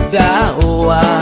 da rua.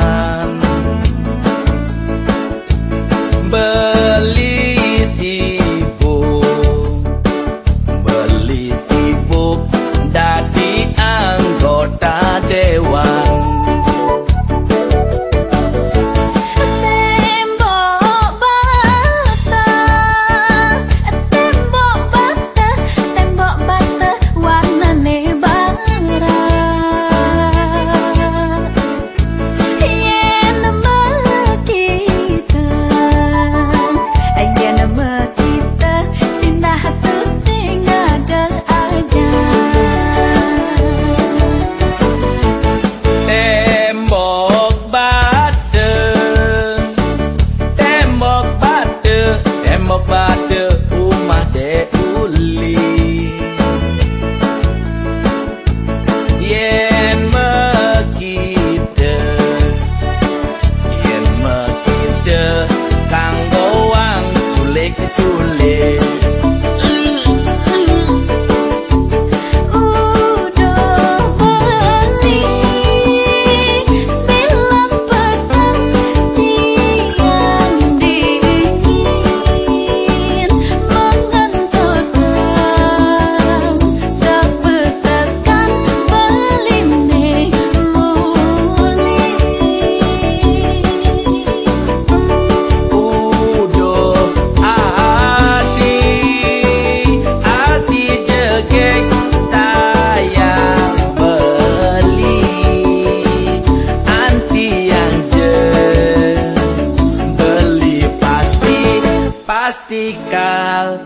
Tiang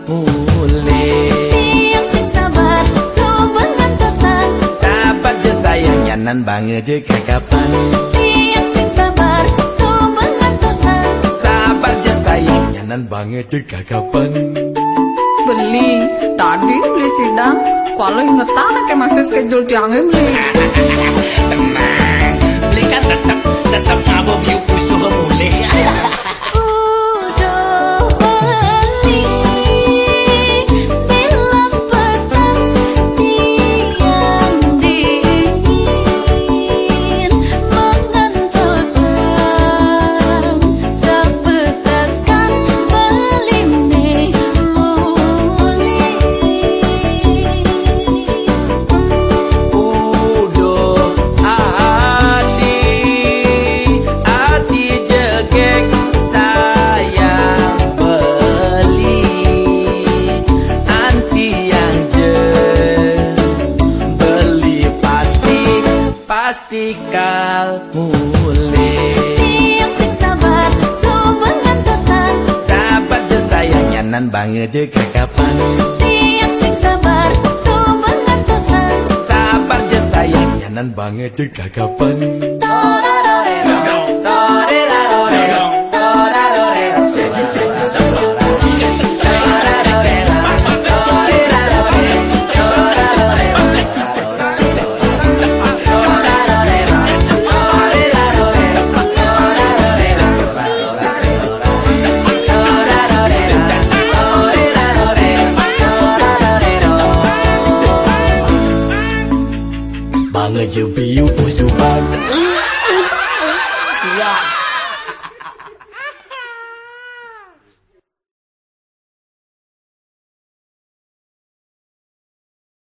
sing sabar sumengan tosan Sabar je sayangnya nan banget je kakapan Tiang sing sabar sumengan tosan Sabar je sayangnya nan banget je kakapan Beli, tadi beli sidang. Kalau ingetan kayak masih schedule tiangnya beli? Tenang, beli kan tetap je sayangnya nan banget je kapan Tiang sing sabar sumengan tosan Sabar je sayangnya nan banget je kapan you be you pussy bag.